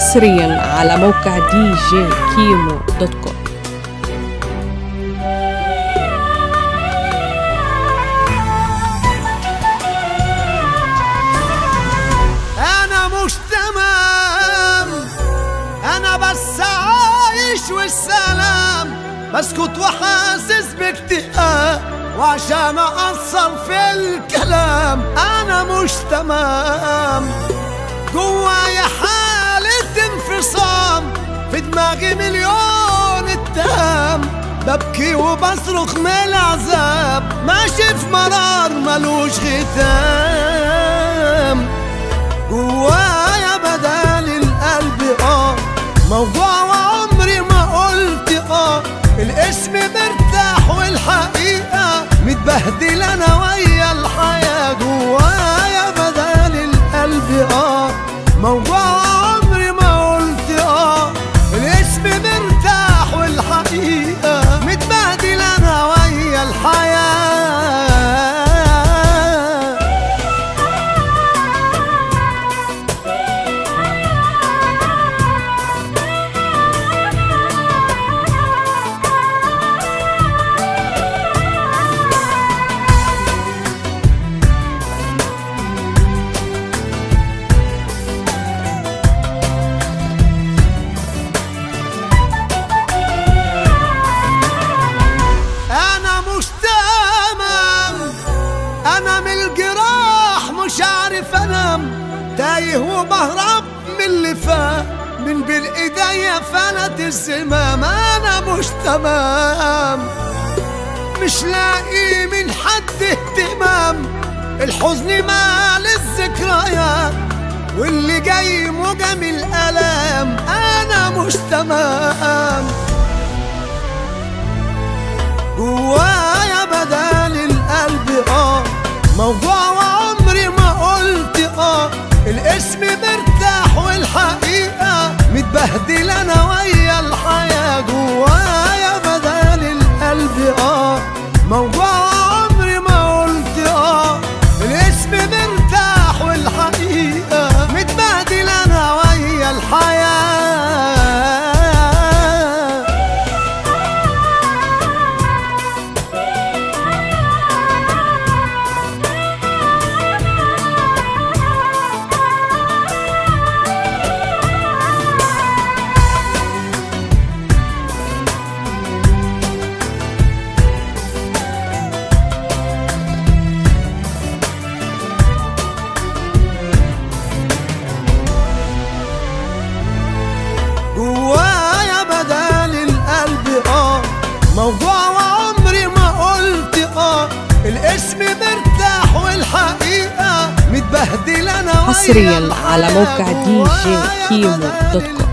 حصريا على موقع دي جي كيمو dot com أنا مش تمام أنا بس عايش والسلام. بسكت وحاسس باكتئاب وعشان اقصر في الكلام. أنا مش تمام جوايا في دماغي مليون اتهام ببكي وبصرخ من العذاب. ماشي في مرار ملوش ختام. جوايا بدال القلب آه. موضوع وعمري ما قلت آه. الاسم مرتاح والحقيقة متبهدل أنا ويا الحياة. تايه وبهرب من اللي فات من بين ايديا فلت الزمام أنا مش تمام مش لاقي من حد اهتمام الحزن مال الذكريات. واللي جاي موجم الألام أنا مش تمام جوايا بدال القلب آه موضوع موضوع وعمري ما قلت آه الاسم مرتاح والحقيقة متبهدل أنا حصرياً على. موقع دي جي كيمو dot com.